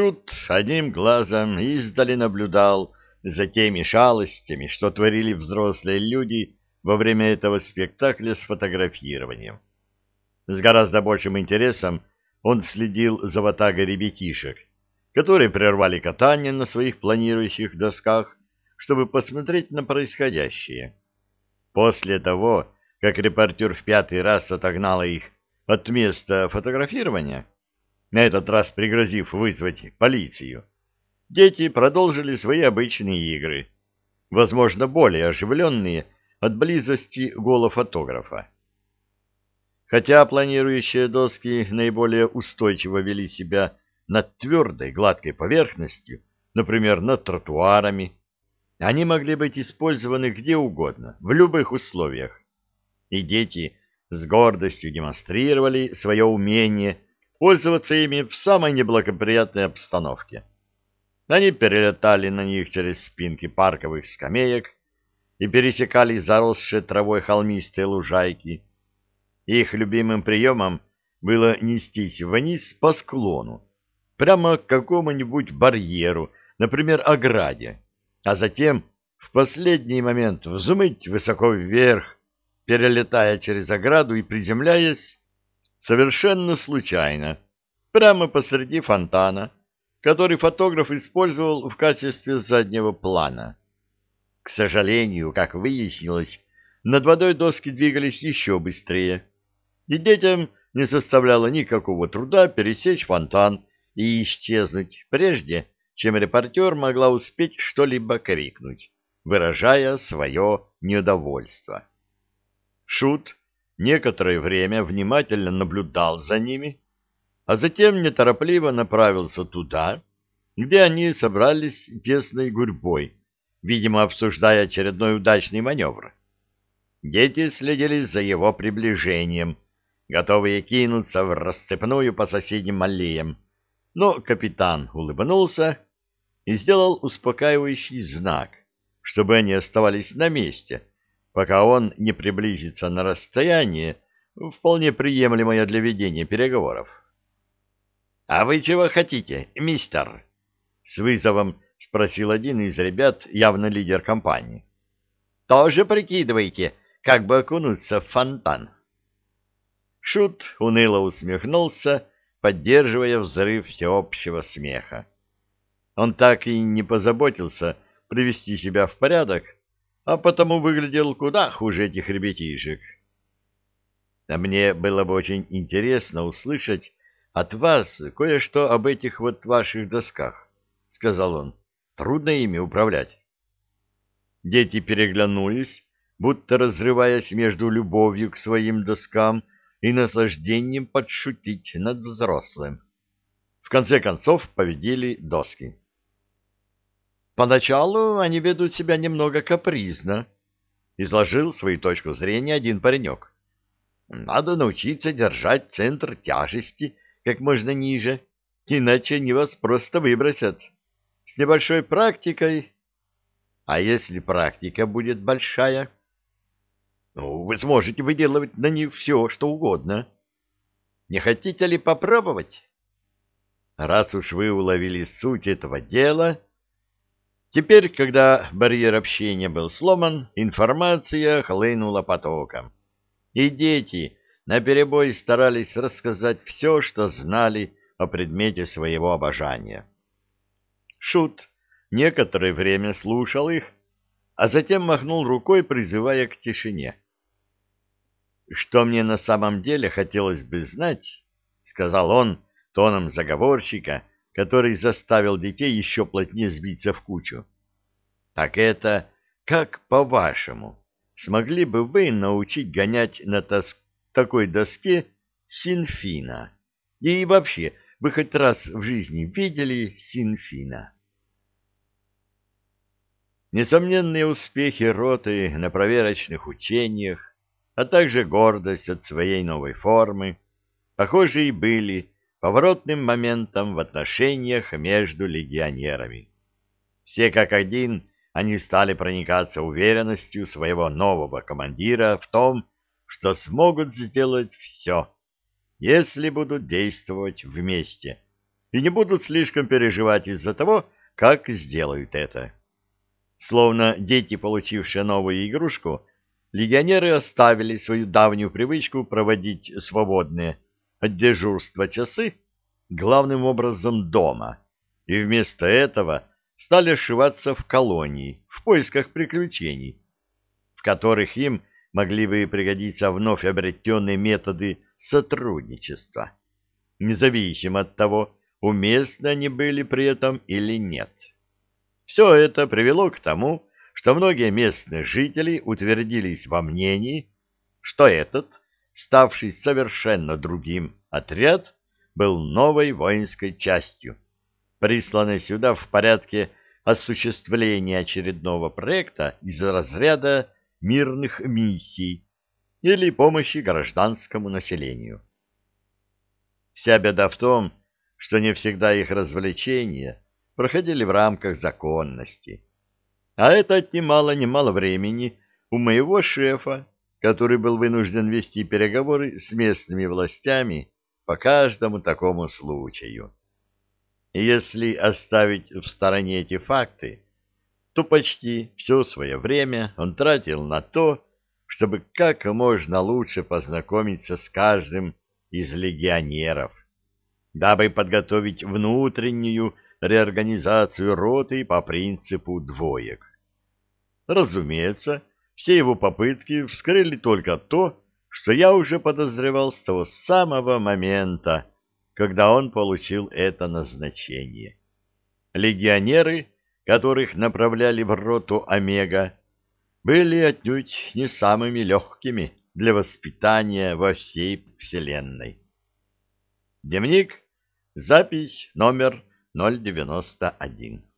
Шут одним глазом издали наблюдал за теми шалостями, что творили взрослые люди во время этого спектакля с фотографированием. С гораздо большим интересом он следил за ватагой ребятишек, которые прервали катание на своих планирующих досках, чтобы посмотреть на происходящее. После того, как репортер в пятый раз отогнал их от места фотографирования, на этот раз пригрозив вызвать полицию, дети продолжили свои обычные игры, возможно, более оживленные от близости гола фотографа. Хотя планирующие доски наиболее устойчиво вели себя над твердой гладкой поверхностью, например, над тротуарами, они могли быть использованы где угодно, в любых условиях. И дети с гордостью демонстрировали свое умение пользоваться ими в самой неблагоприятной обстановке. Они перелетали на них через спинки парковых скамеек и пересекали заросшие травой холмистые лужайки. Их любимым приемом было нестись вниз по склону, прямо к какому-нибудь барьеру, например, ограде, а затем в последний момент взмыть высоко вверх, перелетая через ограду и приземляясь совершенно случайно, прямо посреди фонтана, который фотограф использовал в качестве заднего плана. К сожалению, как выяснилось, над водой доски двигались еще быстрее, и детям не составляло никакого труда пересечь фонтан и исчезнуть прежде, чем репортер могла успеть что-либо крикнуть, выражая свое недовольство. Шут некоторое время внимательно наблюдал за ними, а затем неторопливо направился туда, где они собрались тесной гурьбой, видимо, обсуждая очередной удачный маневр. Дети следили за его приближением, готовые кинуться в расцепную по соседним аллеям, но капитан улыбнулся и сделал успокаивающий знак, чтобы они оставались на месте, пока он не приблизится на расстояние, вполне приемлемое для ведения переговоров. — А вы чего хотите, мистер? — с вызовом спросил один из ребят, явно лидер компании. — Тоже прикидываете, как бы окунуться в фонтан? Шут уныло усмехнулся, поддерживая взрыв всеобщего смеха. Он так и не позаботился привести себя в порядок, а потому выглядел куда хуже этих ребятишек. А мне было бы очень интересно услышать от вас кое-что об этих вот ваших досках, — сказал он. Трудно ими управлять. Дети переглянулись, будто разрываясь между любовью к своим доскам и наслаждением подшутить над взрослым. В конце концов победили доски. Поначалу они ведут себя немного капризно, изложил свою точку зрения один паренек. Надо научиться держать центр тяжести как можно ниже, иначе они вас просто выбросят. С небольшой практикой... А если практика будет большая? Ну, вы сможете выделывать на них все, что угодно. Не хотите ли попробовать? Раз уж вы уловили суть этого дела, Теперь, когда барьер общения был сломан, информация хлынула потоком. И дети наперебой старались рассказать все, что знали о предмете своего обожания. Шут некоторое время слушал их, а затем махнул рукой, призывая к тишине. «Что мне на самом деле хотелось бы знать», — сказал он тоном заговорщика, который заставил детей еще плотнее сбиться в кучу. Так это, как по-вашему, смогли бы вы научить гонять на тос такой доске синфина? И вообще, вы хоть раз в жизни видели синфина? Несомненные успехи роты на проверочных учениях, а также гордость от своей новой формы, похоже, и были поворотным моментом в отношениях между легионерами. Все как один они стали проникаться уверенностью своего нового командира в том, что смогут сделать все, если будут действовать вместе, и не будут слишком переживать из-за того, как сделают это. Словно дети, получившие новую игрушку, легионеры оставили свою давнюю привычку проводить свободные дежурства часы главным образом дома, и вместо этого стали ошиваться в колонии в поисках приключений, в которых им могли бы пригодиться вновь обретенные методы сотрудничества, независимо от того, уместны они были при этом или нет. Все это привело к тому, что многие местные жители утвердились во мнении, что этот, ставший совершенно другим отряд, был новой воинской частью, присланной сюда в порядке осуществления очередного проекта из разряда мирных миссий или помощи гражданскому населению. Вся беда в том, что не всегда их развлечения проходили в рамках законности. А это отнимало немало времени у моего шефа, который был вынужден вести переговоры с местными властями по каждому такому случаю. Если оставить в стороне эти факты, то почти все свое время он тратил на то, чтобы как можно лучше познакомиться с каждым из легионеров, дабы подготовить внутреннюю реорганизацию роты по принципу двоек. Разумеется, все его попытки вскрыли только то, что я уже подозревал с того самого момента, когда он получил это назначение. Легионеры — которых направляли в роту Омега, были отнюдь не самыми легкими для воспитания во всей Вселенной. Дневник, запись номер 091.